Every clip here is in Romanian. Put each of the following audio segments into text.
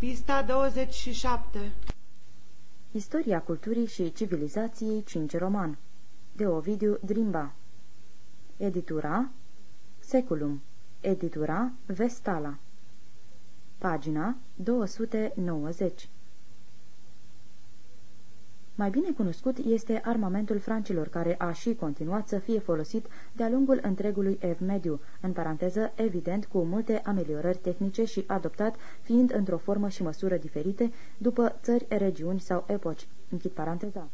Pista 27 Istoria culturii și civilizației 5 roman. De Ovidiu Drimba. Editura Seculum. Editura Vestala. Pagina 290 mai bine cunoscut este armamentul francilor, care a și continuat să fie folosit de-a lungul întregului ev mediu, în paranteză, evident, cu multe ameliorări tehnice și adoptat, fiind într-o formă și măsură diferite, după țări, regiuni sau epoci. Închid paranteza.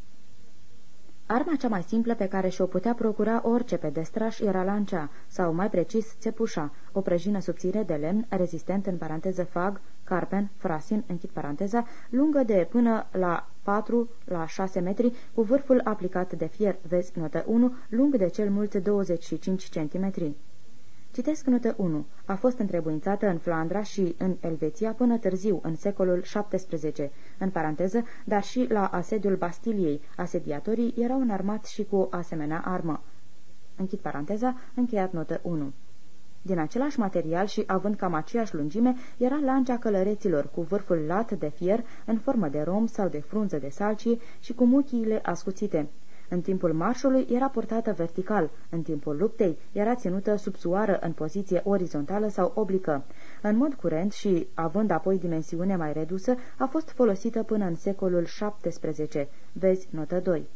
Arma cea mai simplă pe care și-o putea procura orice pedestraș era lancea, sau mai precis țepușa, o prăjină subțire de lemn, rezistent în paranteză fag, carpen, frasin, închid paranteza, lungă de până la 4 la 6 metri, cu vârful aplicat de fier, vezi notă 1, lung de cel mult 25 cm. Citesc notă 1. A fost întrebuințată în Flandra și în Elveția până târziu, în secolul XVII, în paranteză, dar și la asediul Bastiliei. Asediatorii erau înarmați și cu asemenea armă. Închid paranteza, încheiat notă 1. Din același material și având cam aceeași lungime, era lancea călăreților, cu vârful lat de fier, în formă de rom sau de frunză de salcie și cu muchiile ascuțite. În timpul marșului era purtată vertical, în timpul luptei era ținută subsuară în poziție orizontală sau oblică. În mod curent și, având apoi dimensiune mai redusă, a fost folosită până în secolul XVII. Vezi notă 2.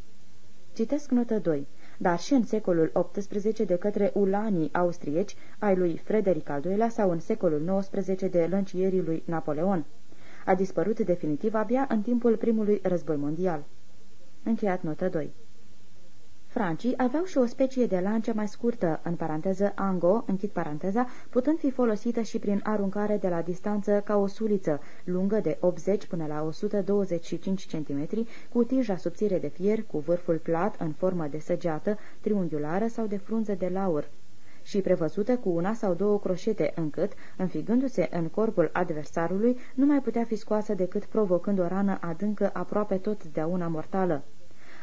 Citesc notă 2 dar și în secolul XVIII de către ulanii austrieci ai lui Frederic al II-lea sau în secolul XIX de lăncierii lui Napoleon. A dispărut definitiv abia în timpul primului război mondial. Încheiat notă 2 Francii aveau și o specie de lance mai scurtă, în paranteză ango, închid paranteza, putând fi folosită și prin aruncare de la distanță ca o suliță, lungă de 80 până la 125 cm, cu tija subțire de fier, cu vârful plat în formă de săgeată, triunghiulară sau de frunză de laur și prevăzută cu una sau două croșete, încât, înfigându-se în corpul adversarului, nu mai putea fi scoasă decât provocând o rană adâncă aproape totdeauna mortală.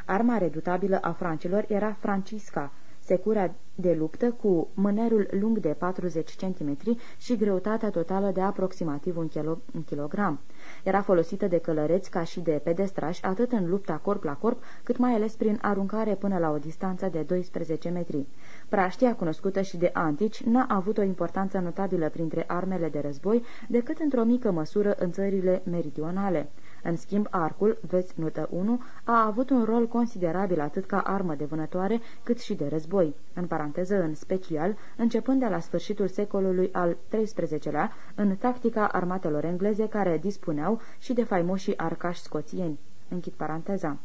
Arma redutabilă a francilor era Francisca, secura de luptă cu mânerul lung de 40 cm și greutatea totală de aproximativ un, kilo, un kilogram. Era folosită de călăreți ca și de pedestrași atât în lupta corp la corp, cât mai ales prin aruncare până la o distanță de 12 metri. Praștia, cunoscută și de antici, n-a avut o importanță notabilă printre armele de război decât într-o mică măsură în țările meridionale. În schimb, arcul, vezi notă 1, a avut un rol considerabil atât ca armă de vânătoare cât și de război, în paranteză în special, începând de la sfârșitul secolului al XIII-lea, în tactica armatelor engleze care dispuneau și de faimoșii arcași scoțieni. Închid paranteza.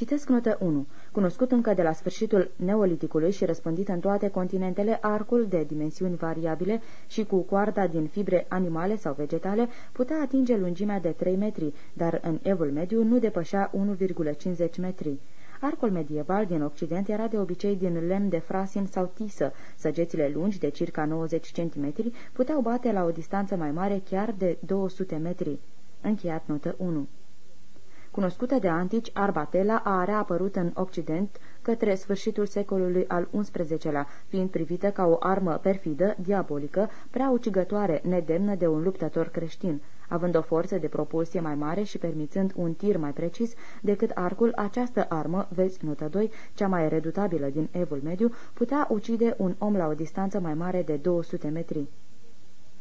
Citesc notă 1. Cunoscut încă de la sfârșitul neoliticului și răspândit în toate continentele, arcul de dimensiuni variabile și cu coarda din fibre animale sau vegetale putea atinge lungimea de 3 metri, dar în evul mediu nu depășea 1,50 metri. Arcul medieval din Occident era de obicei din lemn de frasin sau tisă. Săgețile lungi, de circa 90 cm, puteau bate la o distanță mai mare chiar de 200 metri. Încheiat notă 1 cunoscută de antici, arbatela a reapărut în Occident către sfârșitul secolului al XI-lea, fiind privită ca o armă perfidă, diabolică, prea ucigătoare, nedemnă de un luptător creștin. Având o forță de propulsie mai mare și permițând un tir mai precis decât arcul, această armă, vezi notă 2, cea mai redutabilă din evul mediu, putea ucide un om la o distanță mai mare de 200 metri.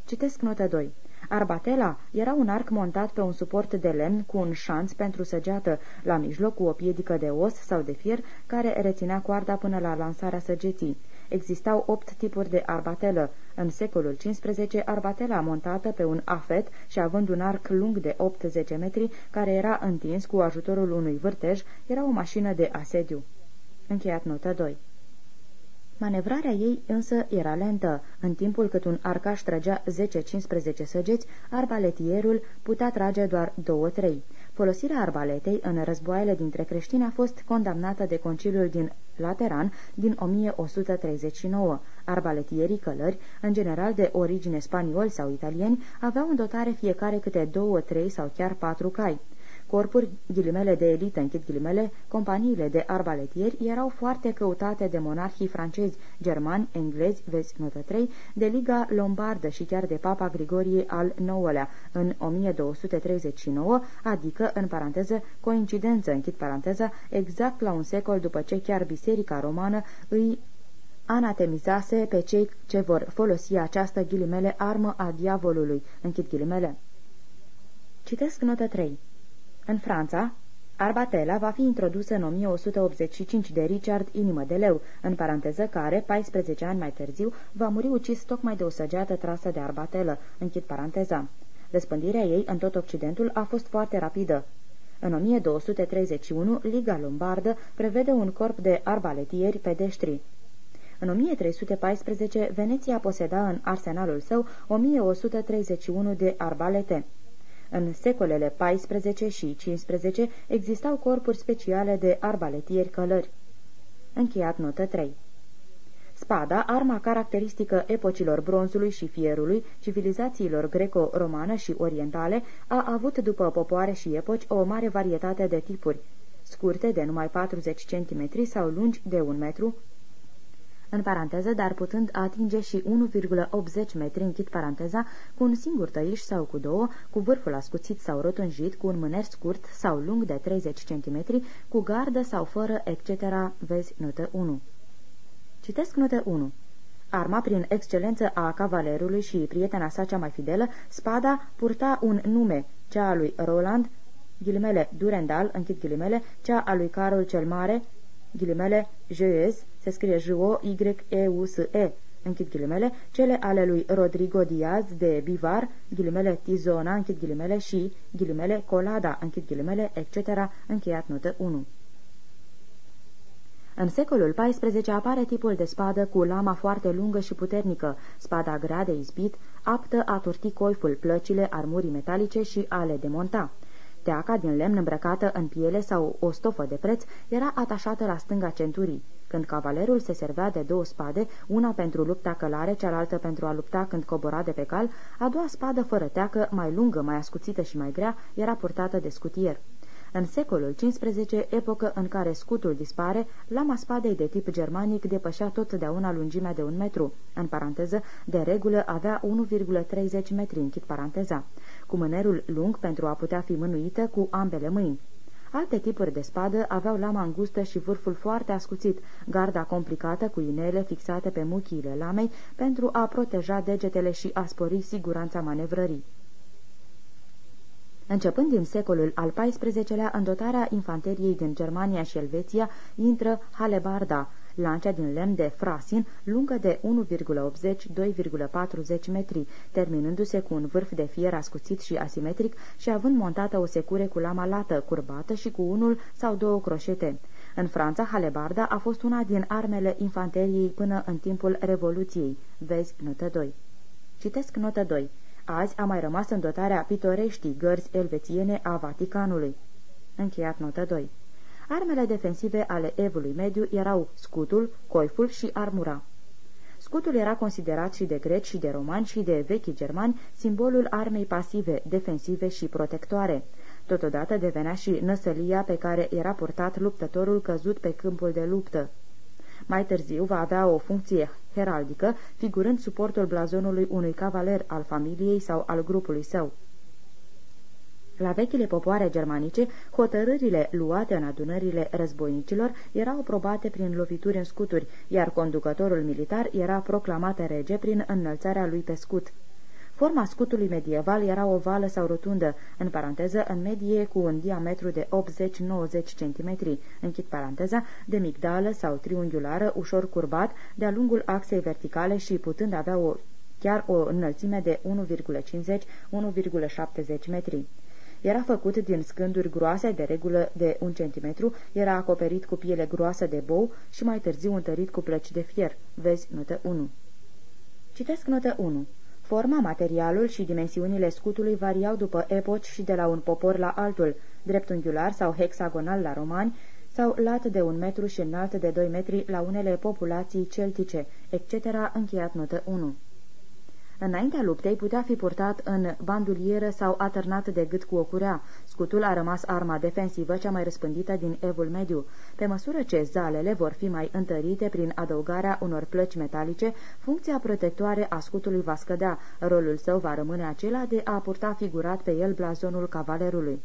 Citesc notă 2. Arbatela era un arc montat pe un suport de lemn cu un șanț pentru săgeată, la mijloc cu o piedică de os sau de fier care reținea coarda până la lansarea săgeții. Existau opt tipuri de arbatelă. În secolul XV, arbatela montată pe un afet și având un arc lung de 8-10 metri, care era întins cu ajutorul unui vârtej, era o mașină de asediu. Încheiat notă 2 Manevrarea ei însă era lentă. În timpul cât un arcaș trăgea 10-15 săgeți, arbaletierul putea trage doar 2-3. Folosirea arbaletei în războaiele dintre creștini a fost condamnată de conciliul din Lateran din 1139. Arbaletierii călări, în general de origine spanioli sau italieni, aveau în dotare fiecare câte două, trei sau chiar patru cai. Corpuri, ghilimele de elită, închid ghilimele, companiile de arbaletieri erau foarte căutate de monarhii francezi, germani, englezi, vezi notă 3, de Liga Lombardă și chiar de Papa Grigorie al IX-lea în 1239, adică, în paranteză, coincidență, închid paranteza, exact la un secol după ce chiar Biserica Romană îi anatemizase pe cei ce vor folosi această ghilimele armă a diavolului, închid ghilimele. Citesc notă 3. În Franța, Arbatela va fi introdusă în 1185 de Richard Inimă de Leu, în paranteză care, 14 ani mai târziu, va muri ucis tocmai de o săgeată trasă de arbatelă, închid paranteza. Răspândirea ei în tot Occidentul a fost foarte rapidă. În 1231, Liga Lombardă prevede un corp de arbaletieri pedeștri. În 1314, Veneția poseda în arsenalul său 1131 de arbalete. În secolele XIV și XV existau corpuri speciale de arbaletieri călări. Încheiat notă 3 Spada, arma caracteristică epocilor bronzului și fierului, civilizațiilor greco-romană și orientale, a avut după popoare și epoci o mare varietate de tipuri, scurte de numai 40 cm sau lungi de 1 metru, în paranteză, dar putând atinge și 1,80 metri, închid paranteza, cu un singur tăiș sau cu două, cu vârful ascuțit sau rotunjit, cu un mâner scurt sau lung de 30 cm, cu gardă sau fără, etc. Vezi notă 1. Citesc notă 1. Arma, prin excelență a cavalerului și prietena sa cea mai fidelă, spada purta un nume, cea a lui Roland, ghilimele Durendal, închid ghilimele, cea a lui Carol cel Mare, ghilimele Jeuez, se scrie J-O-Y-E-U-S-E, închid ghilimele, cele ale lui Rodrigo Diaz de Bivar, ghilimele Tizona, închid ghilimele, și ghilimele Colada, închid ghilimele, etc., încheiat notă 1. În secolul XIV apare tipul de spadă cu lama foarte lungă și puternică, spada grea de izbit, aptă a turti coiful, plăcile, armurii metalice și a le demonta. Teaca din lemn îmbrăcată în piele sau o stofă de preț era atașată la stânga centurii. Când cavalerul se servea de două spade, una pentru lupta călare, cealaltă pentru a lupta când cobora de pe cal, a doua spadă fără teacă, mai lungă, mai ascuțită și mai grea, era purtată de scutier. În secolul XV, epocă în care scutul dispare, lama spadei de tip germanic depășea totdeauna lungimea de un metru, în paranteză, de regulă avea 1,30 metri, închid paranteza, cu mânerul lung pentru a putea fi mânuită cu ambele mâini. Alte tipuri de spadă aveau lama îngustă și vârful foarte ascuțit, garda complicată cu inele fixate pe muchiile lamei pentru a proteja degetele și a spori siguranța manevrării. Începând din secolul al XIV-lea, în dotarea infanteriei din Germania și Elveția intră halebarda, lancea din lemn de frasin, lungă de 1,80-2,40 metri, terminându-se cu un vârf de fier ascuțit și asimetric și având montată o secure cu lama lată, curbată și cu unul sau două croșete. În Franța, halebarda a fost una din armele infanteriei până în timpul Revoluției. Vezi notă 2. Citesc notă 2. Azi a mai rămas în dotarea pitoreștii gărzi elvețiene a Vaticanului. Încheiat notă 2. Armele defensive ale evului mediu erau scutul, coiful și armura. Scutul era considerat și de greci și de romani și de vechi germani simbolul armei pasive, defensive și protectoare. Totodată devenea și năsălia pe care era purtat luptătorul căzut pe câmpul de luptă. Mai târziu va avea o funcție heraldică, figurând suportul blazonului unui cavaler al familiei sau al grupului său. La vechile popoare germanice, hotărârile luate în adunările războinicilor erau probate prin lovituri în scuturi, iar conducătorul militar era proclamat rege prin înălțarea lui pe scut. Forma scutului medieval era ovală sau rotundă, în paranteză, în medie cu un diametru de 80-90 cm, închid paranteza, de migdală sau triunghiulară, ușor curbat, de-a lungul axei verticale și putând avea o, chiar o înălțime de 1,50-1,70 metri. Era făcut din scânduri groase de regulă de un centimetru, era acoperit cu piele groasă de bou și mai târziu întărit cu plăci de fier. Vezi notă 1. Citesc notă 1. Forma, materialul și dimensiunile scutului variau după epoci și de la un popor la altul, dreptunghiular sau hexagonal la romani, sau lat de un metru și înalt de 2 metri la unele populații celtice, etc., încheiat notă 1. Înaintea luptei putea fi purtat în bandulieră sau atârnat de gât cu o curea. Scutul a rămas arma defensivă cea mai răspândită din evul mediu. Pe măsură ce zalele vor fi mai întărite prin adăugarea unor plăci metalice, funcția protectoare a scutului va scădea. Rolul său va rămâne acela de a purta figurat pe el blazonul cavalerului.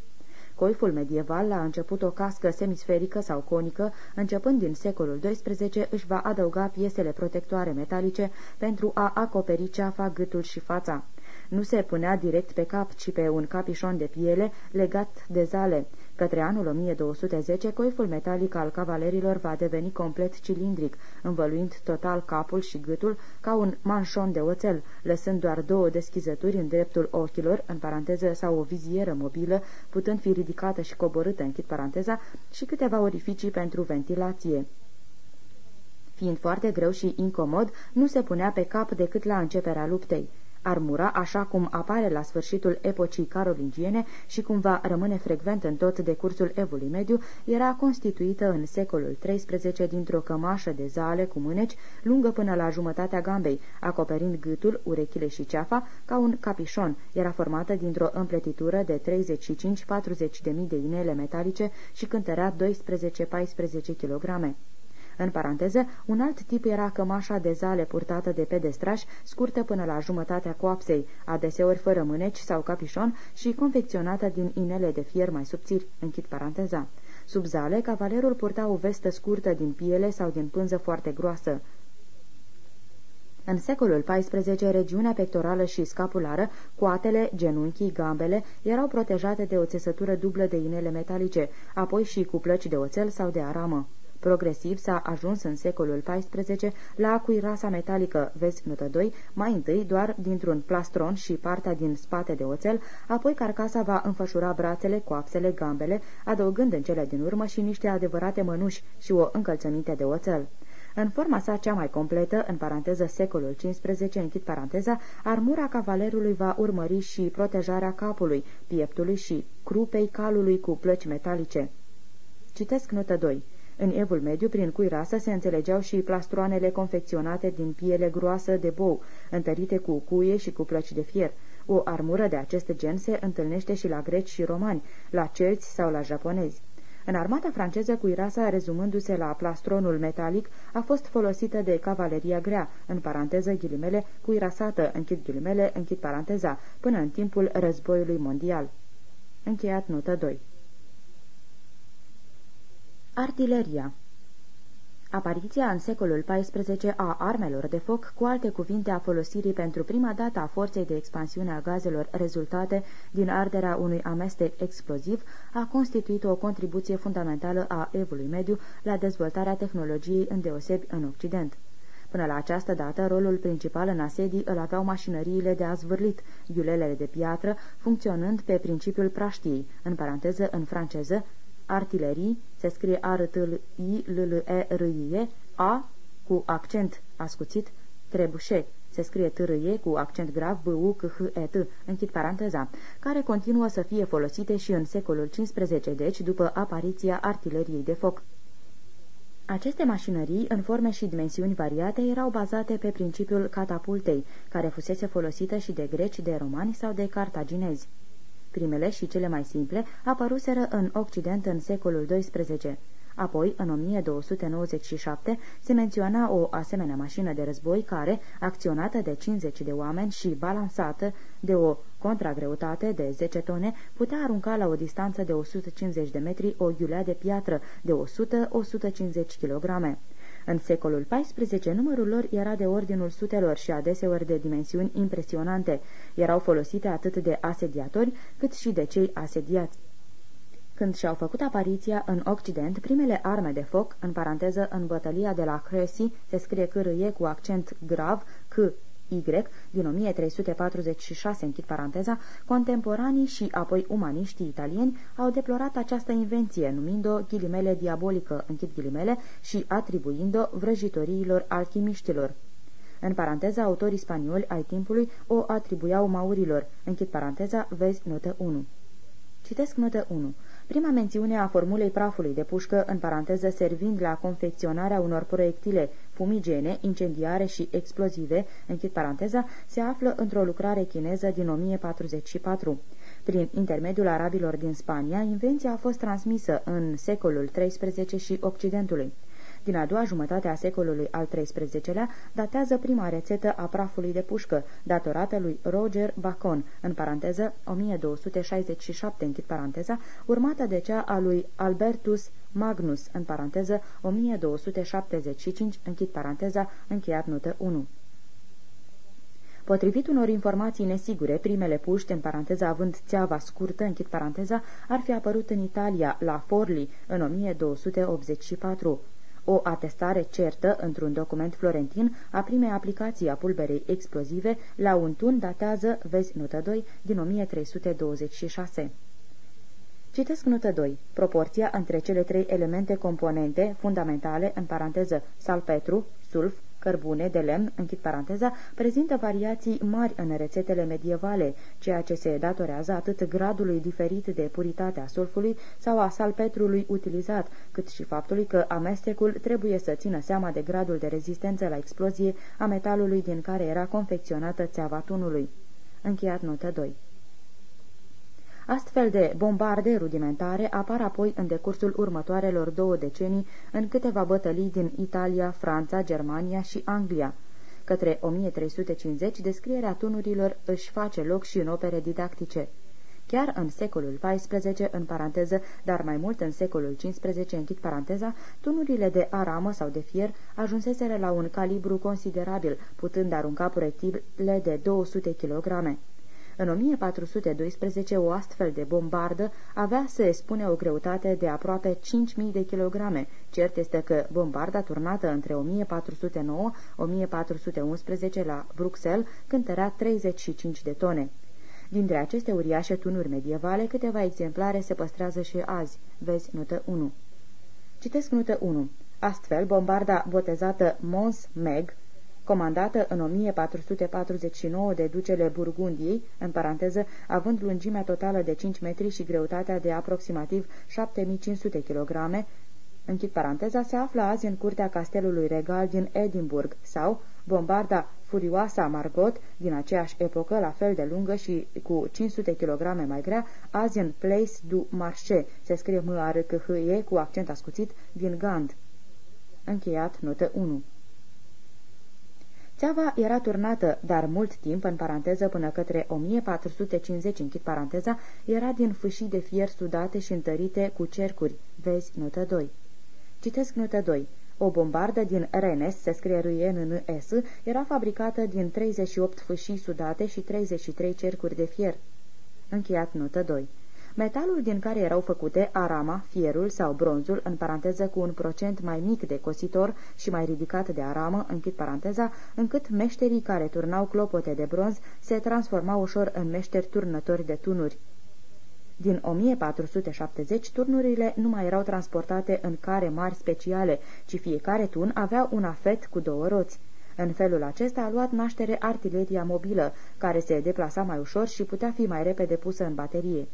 Coiful medieval, la început o cască semisferică sau conică, începând din secolul XII, își va adăuga piesele protectoare metalice pentru a acoperi ceafa, gâtul și fața. Nu se punea direct pe cap, ci pe un capișon de piele legat de zale. Către anul 1210, coiful metalic al cavalerilor va deveni complet cilindric, învăluind total capul și gâtul ca un manșon de oțel, lăsând doar două deschizături în dreptul ochilor, în paranteză sau o vizieră mobilă, putând fi ridicată și coborâtă, închid paranteza, și câteva orificii pentru ventilație. Fiind foarte greu și incomod, nu se punea pe cap decât la începerea luptei. Armura, așa cum apare la sfârșitul epocii carolingiene și cum va rămâne frecvent în tot decursul evului mediu, era constituită în secolul XIII dintr-o cămașă de zale cu mâneci, lungă până la jumătatea gambei, acoperind gâtul, urechile și ceafa, ca un capișon. Era formată dintr-o împletitură de 35-40 de mii de inele metalice și cântărea 12-14 kg. În paranteză, un alt tip era cămașa de zale purtată de pedestraș, scurtă până la jumătatea coapsei, adeseori fără mâneci sau capișon și confecționată din inele de fier mai subțiri, închid paranteza. Sub zale, cavalerul purta o vestă scurtă din piele sau din pânză foarte groasă. În secolul XIV, regiunea pectorală și scapulară, coatele, genunchii, gambele, erau protejate de o țesătură dublă de inele metalice, apoi și cu plăci de oțel sau de aramă. Progresiv s-a ajuns în secolul XIV la cuirasa metalică, vezi notă 2, mai întâi doar dintr-un plastron și partea din spate de oțel, apoi carcasa va înfășura brațele, coapsele, gambele, adăugând în cele din urmă și niște adevărate mănuși și o încălțăminte de oțel. În forma sa cea mai completă, în paranteză secolul XV, închid paranteza, armura cavalerului va urmări și protejarea capului, pieptului și crupei calului cu plăci metalice. Citesc notă 2. În evul mediu, prin cui rasă, se înțelegeau și plastroanele confecționate din piele groasă de bou, întărite cu cuie și cu plăci de fier. O armură de acest gen se întâlnește și la greci și romani, la celți sau la japonezi. În armata franceză, cuirasa, rezumându-se la plastronul metalic, a fost folosită de cavaleria grea, în paranteză ghilimele, cuirasată, închid ghilimele, închid paranteza, până în timpul războiului mondial. Încheiat notă 2 Artileria Apariția în secolul XIV a armelor de foc, cu alte cuvinte a folosirii pentru prima dată a forței de expansiune a gazelor rezultate din arderea unui amestec exploziv, a constituit o contribuție fundamentală a evului mediu la dezvoltarea tehnologiei îndeosebi în Occident. Până la această dată, rolul principal în asedii îl aveau mașinăriile de azvârlit, ghiulelele de piatră, funcționând pe principiul praștiei, în paranteză în franceză, artilerii, se scrie a r t l i l l e r i e A cu accent ascuțit, trebușe, se scrie t r e cu accent grav b u c h e t închid paranteza, care continuă să fie folosite și în secolul XV, deci după apariția artileriei de foc. Aceste mașinării, în forme și dimensiuni variate, erau bazate pe principiul catapultei, care fusese folosită și de greci, de romani sau de cartaginezi. Primele și cele mai simple apăruseră în Occident în secolul XII. Apoi, în 1297, se menționa o asemenea mașină de război care, acționată de 50 de oameni și balansată de o contragreutate de 10 tone, putea arunca la o distanță de 150 de metri o iulea de piatră de 100-150 kg. În secolul XIV, numărul lor era de ordinul sutelor și adeseori de dimensiuni impresionante. Erau folosite atât de asediatori cât și de cei asediați. Când și-au făcut apariția în Occident, primele arme de foc, în paranteză în bătălia de la Cressy, se scrie cârâie cu accent grav, c Y, din 1346, închid paranteza, contemporanii și apoi umaniștii italieni au deplorat această invenție, numind-o ghilimele diabolică, închid ghilimele, și atribuind-o vrăjitoriilor alchimiștilor. În paranteza, autorii spanioli ai timpului o atribuiau maurilor. Închid paranteza, vezi notă 1. Citesc notă 1. Prima mențiune a formulei prafului de pușcă, în paranteză servind la confecționarea unor proiectile fumigene, incendiare și explozive, închid paranteza, se află într-o lucrare chineză din 1044. Prin intermediul arabilor din Spania, invenția a fost transmisă în secolul XIII și Occidentului. Din a doua jumătate a secolului al XIII-lea datează prima rețetă a prafului de pușcă, datorată lui Roger Bacon, în paranteză 1267, închid paranteza, urmată de cea a lui Albertus Magnus, în paranteză 1275, închid paranteza, încheiat notă 1. Potrivit unor informații nesigure, primele puști, în paranteza având țeava scurtă, închid paranteza, ar fi apărut în Italia, la Forli, în 1284. O atestare certă, într-un document florentin, a primei aplicații a pulberei explozive la un tun datează, vezi notă 2, din 1326. Citesc notă 2. Proporția între cele trei elemente componente fundamentale, în paranteză salpetru, sulf, cărbune de lemn, închid paranteza, prezintă variații mari în rețetele medievale, ceea ce se datorează atât gradului diferit de puritate a sulfului sau a salpetrului utilizat, cât și faptului că amestecul trebuie să țină seama de gradul de rezistență la explozie a metalului din care era confecționată țeava tunului. Încheiat notă 2. Astfel de bombarde rudimentare apar apoi în decursul următoarelor două decenii în câteva bătălii din Italia, Franța, Germania și Anglia. Către 1350, descrierea tunurilor își face loc și în opere didactice. Chiar în secolul XIV, în paranteză, dar mai mult în secolul XV, închid paranteza, tunurile de aramă sau de fier ajunseseră la un calibru considerabil, putând arunca proiectile de 200 kg. În 1412, o astfel de bombardă avea, se spune, o greutate de aproape 5.000 de kilograme. Cert este că bombarda turnată între 1409-1411 la Bruxelles cântărea 35 de tone. Dintre aceste uriașe tunuri medievale, câteva exemplare se păstrează și azi. Vezi notă 1. Citesc notă 1. Astfel, bombarda botezată Mons Meg comandată în 1449 de ducele Burgundiei, în paranteză, având lungimea totală de 5 metri și greutatea de aproximativ 7500 kg, închid paranteza, se află azi în curtea castelului regal din Edinburgh sau bombarda furioasa Margot din aceeași epocă, la fel de lungă și cu 500 kg mai grea, azi în Place du Marché, se scrie m a r c h e cu accent ascuțit, din Gand. Încheiat, notă 1. Țeava era turnată, dar mult timp, în paranteză până către 1450, închid paranteza, era din fâșii de fier sudate și întărite cu cercuri. Vezi notă 2. Citesc notă 2. O bombardă din Rennes, se scrie r s era fabricată din 38 fâșii sudate și 33 cercuri de fier. Încheiat notă 2. Metalul din care erau făcute arama, fierul sau bronzul, în paranteză cu un procent mai mic de cositor și mai ridicat de aramă, închid paranteza, încât meșterii care turnau clopote de bronz se transformau ușor în meșteri turnători de tunuri. Din 1470, turnurile nu mai erau transportate în care mari speciale, ci fiecare tun avea un afet cu două roți. În felul acesta a luat naștere artileria mobilă, care se deplasa mai ușor și putea fi mai repede pusă în baterie.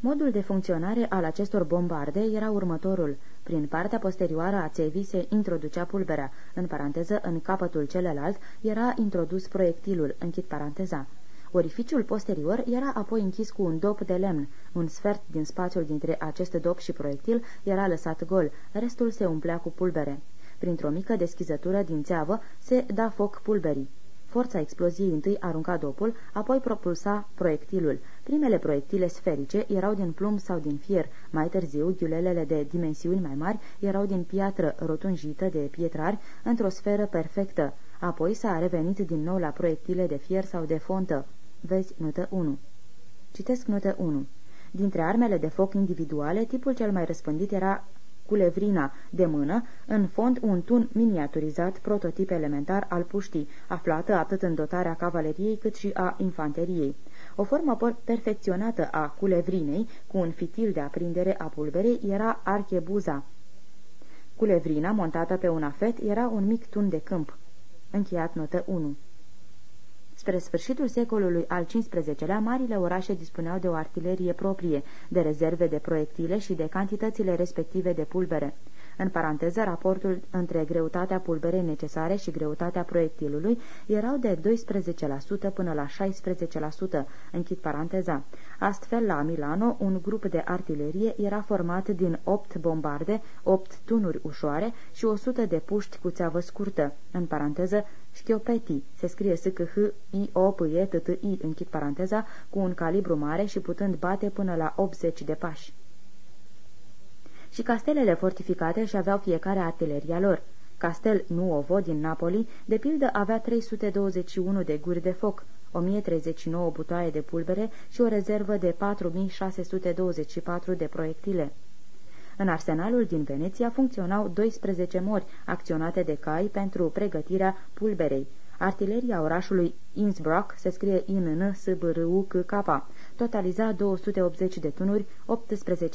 Modul de funcționare al acestor bombarde era următorul. Prin partea posterioară a țevii se introducea pulberea. În paranteză, în capătul celălalt era introdus proiectilul, închid paranteza. Orificiul posterior era apoi închis cu un dop de lemn. Un sfert din spațiul dintre acest dop și proiectil era lăsat gol, restul se umplea cu pulbere. Printr-o mică deschizătură din țeavă se da foc pulberii. Forța exploziei întâi arunca dopul, apoi propulsa proiectilul. Primele proiectile sferice erau din plumb sau din fier, mai târziu ghiulelele de dimensiuni mai mari erau din piatră rotunjită de pietrari într-o sferă perfectă. Apoi s-a revenit din nou la proiectile de fier sau de fontă. Vezi notă 1. Citesc notă 1. Dintre armele de foc individuale, tipul cel mai răspândit era culevrina de mână, în fond un tun miniaturizat, prototip elementar al puștii, aflată atât în dotarea cavaleriei cât și a infanteriei. O formă perfecționată a culevrinei, cu un fitil de aprindere a pulberei, era archebuza. Culevrina, montată pe un afet, era un mic tun de câmp. Încheiat notă 1 Spre sfârșitul secolului al XV-lea, marile orașe dispuneau de o artilerie proprie, de rezerve de proiectile și de cantitățile respective de pulbere. În paranteză, raportul între greutatea pulberei necesare și greutatea proiectilului erau de 12% până la 16%, închid paranteza. Astfel, la Milano, un grup de artilerie era format din 8 bombarde, 8 tunuri ușoare și 100 de puști cu țeavă scurtă, în paranteză, Schiopetti, se scrie s c h i o p e t t i. Închid paranteza, cu un calibru mare și putând bate până la 80 de pași și castelele fortificate și aveau fiecare artileria lor. Castel Nuovo din Napoli, de pildă, avea 321 de guri de foc, 1039 butoaie de pulbere și o rezervă de 4624 de proiectile. În arsenalul din Veneția funcționau 12 mori acționate de cai pentru pregătirea pulberei. Artileria orașului Innsbruck se scrie in n s b r u c k totaliza 280 de tunuri,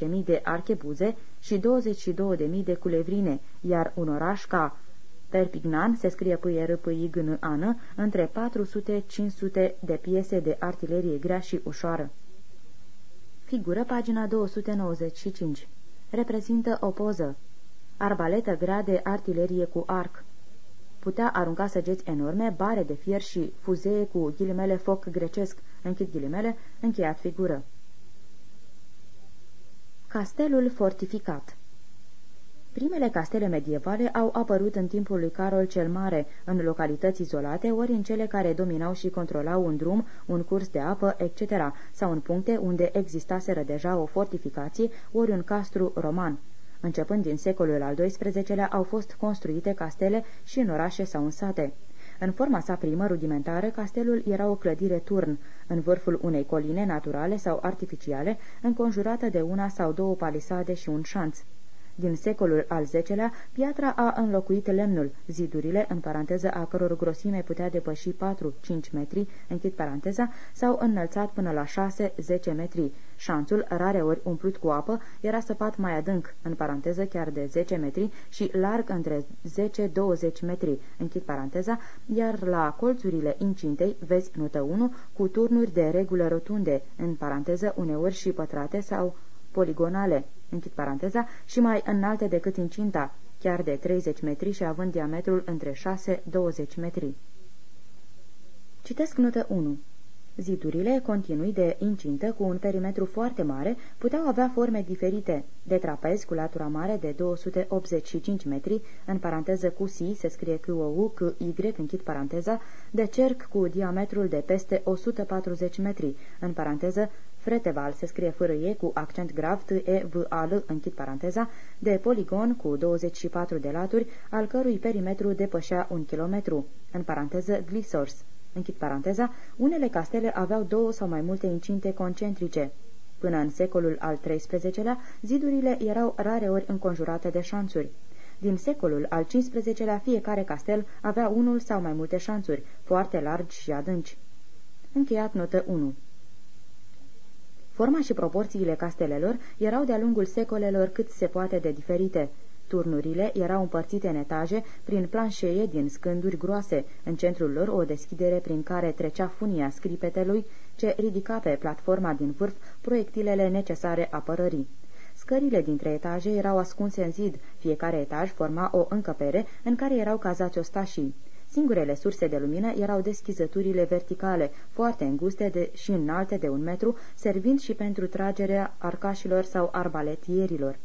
18.000 de archebuze și 22.000 de culevrine, iar un oraș ca Perpignan se scrie p r p i g n a n între 400-500 de piese de artilerie grea și ușoară. Figură pagina 295. Reprezintă o poză. Arbaletă grea de artilerie cu arc. Putea arunca săgeți enorme, bare de fier și fuzee cu ghilimele foc grecesc, închid ghilimele, încheiat figură. Castelul fortificat Primele castele medievale au apărut în timpul lui Carol cel Mare, în localități izolate, ori în cele care dominau și controlau un drum, un curs de apă, etc., sau în puncte unde existaseră deja o fortificație, ori un castru roman. Începând din secolul al XII-lea au fost construite castele și în orașe sau în sate. În forma sa primă, rudimentară, castelul era o clădire turn, în vârful unei coline naturale sau artificiale, înconjurată de una sau două palisade și un șanț. Din secolul al X-lea, piatra a înlocuit lemnul, zidurile, în paranteză a căror grosime putea depăși 4-5 metri, închid paranteza, s-au înălțat până la 6-10 metri. Șanțul, rareori umplut cu apă, era săpat mai adânc, în paranteză chiar de 10 metri și larg între 10-20 metri, închid paranteza, iar la colțurile incintei, vezi notă 1, cu turnuri de regulă rotunde, în paranteză uneori și pătrate sau poligonale, închid paranteza, și mai înalte decât incinta, chiar de 30 metri și având diametrul între 6-20 metri. Citesc notă 1. Zidurile, continui de incintă, cu un perimetru foarte mare, puteau avea forme diferite, de trapez cu latura mare de 285 metri, în paranteză cu si, se scrie cu o u, cu y, închid paranteza, de cerc cu diametrul de peste 140 metri, în paranteză Freteval se scrie fărâie cu accent grav, t e v a l închid paranteza, de poligon cu 24 de laturi, al cărui perimetru depășea un kilometru, în paranteză glisors. Închid paranteza, unele castele aveau două sau mai multe incinte concentrice. Până în secolul al XIII-lea, zidurile erau rareori înconjurate de șanțuri. Din secolul al XV-lea, fiecare castel avea unul sau mai multe șanțuri, foarte largi și adânci. Încheiat notă 1 Forma și proporțiile castelelor erau de-a lungul secolelor cât se poate de diferite. Turnurile erau împărțite în etaje prin planșeie din scânduri groase, în centrul lor o deschidere prin care trecea funia scripetelui ce ridica pe platforma din vârf proiectilele necesare apărării. Scările dintre etaje erau ascunse în zid, fiecare etaj forma o încăpere în care erau cazați ostașii. Singurele surse de lumină erau deschizăturile verticale, foarte înguste de, și înalte de un metru, servind și pentru tragerea arcașilor sau arbaletierilor.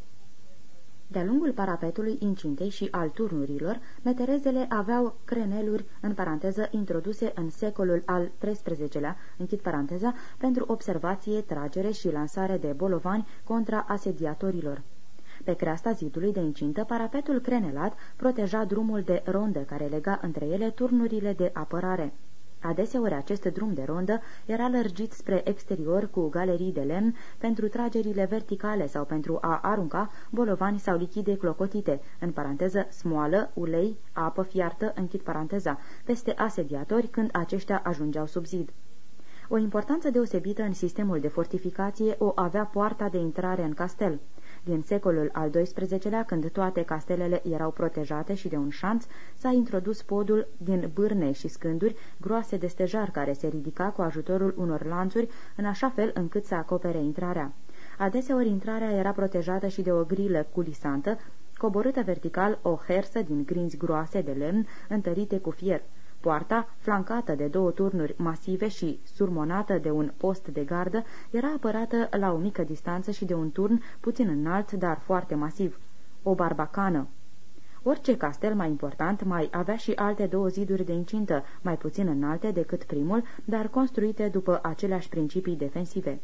De-a lungul parapetului incintei și al turnurilor, meterezele aveau creneluri, în paranteză, introduse în secolul al XIII-lea, închid paranteza, pentru observație, tragere și lansare de bolovani contra asediatorilor. Pe creasta zidului de incintă, parapetul crenelat proteja drumul de rondă care lega între ele turnurile de apărare. Adeseori acest drum de rondă era lărgit spre exterior cu galerii de lemn pentru tragerile verticale sau pentru a arunca bolovani sau lichide clocotite, în paranteză smoală, ulei, apă fiartă, închid paranteza, peste asediatori când aceștia ajungeau sub zid. O importanță deosebită în sistemul de fortificație o avea poarta de intrare în castel. Din secolul al XII-lea, când toate castelele erau protejate și de un șanț, s-a introdus podul din bârne și scânduri groase de stejar care se ridica cu ajutorul unor lanțuri în așa fel încât să acopere intrarea. Adeseori intrarea era protejată și de o grilă culisantă, coborâtă vertical o hersă din grinzi groase de lemn întărite cu fier. Poarta, flancată de două turnuri masive și surmonată de un post de gardă, era apărată la o mică distanță și de un turn puțin înalt, dar foarte masiv. O barbacană. Orice castel mai important mai avea și alte două ziduri de incintă, mai puțin înalte decât primul, dar construite după aceleași principii defensive.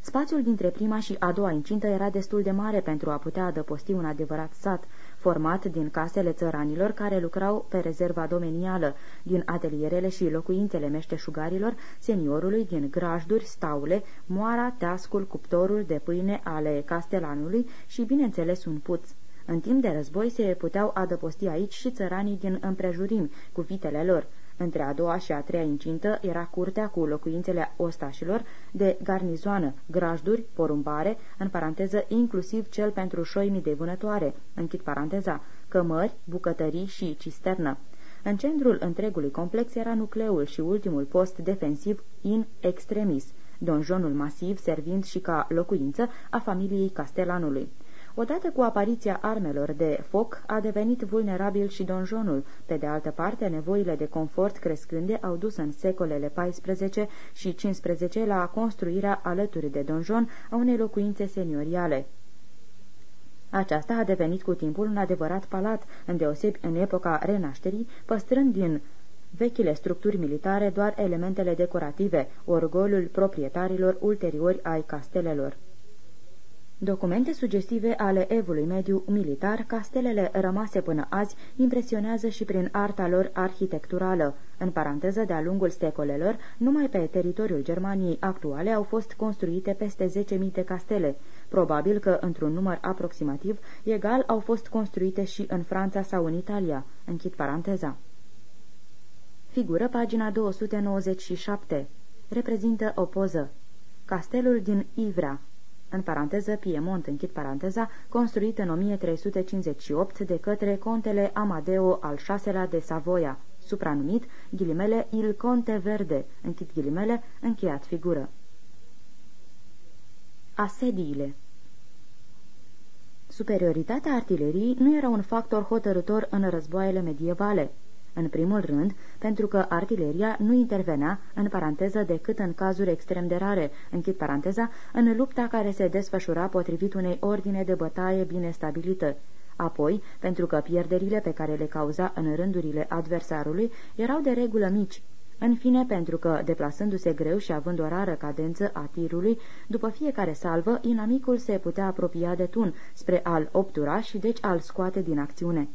Spațiul dintre prima și a doua incintă era destul de mare pentru a putea adăposti un adevărat sat, format din casele țăranilor care lucrau pe rezerva domenială, din atelierele și locuințele meșteșugarilor, seniorului, din grajduri, staule, moara, teascul, cuptorul de pâine ale castelanului și, bineînțeles, un puț. În timp de război se puteau adăposti aici și țăranii din împrejurimi, cu vitele lor. Între a doua și a treia incintă era curtea cu locuințele ostașilor de garnizoană, grajduri, porumbare, în paranteză inclusiv cel pentru șoimii de vânătoare, închid paranteza, cămări, bucătării și cisternă. În centrul întregului complex era nucleul și ultimul post defensiv in extremis, donjonul masiv servind și ca locuință a familiei Castelanului. Odată cu apariția armelor de foc, a devenit vulnerabil și donjonul. Pe de altă parte, nevoile de confort crescânde au dus în secolele XIV și XV la construirea alături de donjon a unei locuințe senioriale. Aceasta a devenit cu timpul un adevărat palat, îndeosebi în epoca renașterii, păstrând din vechile structuri militare doar elementele decorative, orgolul proprietarilor ulteriori ai castelelor. Documente sugestive ale evului mediu militar, castelele rămase până azi impresionează și prin arta lor arhitecturală. În paranteză, de-a lungul secolelor, numai pe teritoriul Germaniei actuale au fost construite peste 10.000 de castele. Probabil că, într-un număr aproximativ, egal au fost construite și în Franța sau în Italia. Închid paranteza. Figură pagina 297. Reprezintă o poză. Castelul din Ivra, în paranteză Piemont, închid paranteza, construit în 1358 de către contele Amadeo al VI-lea de Savoia, supranumit, ghilimele, Il Conte Verde, închid ghilimele, încheiat figură. Asediile Superioritatea artileriei nu era un factor hotărător în războaiele medievale. În primul rând, pentru că artileria nu intervenea, în paranteză, decât în cazuri extrem de rare, închid paranteza, în lupta care se desfășura potrivit unei ordine de bătaie bine stabilită. Apoi, pentru că pierderile pe care le cauza în rândurile adversarului erau de regulă mici, în fine, pentru că, deplasându-se greu și având o rară cadență a tirului, după fiecare salvă, inamicul se putea apropia de tun, spre al optura și deci al scoate din acțiune.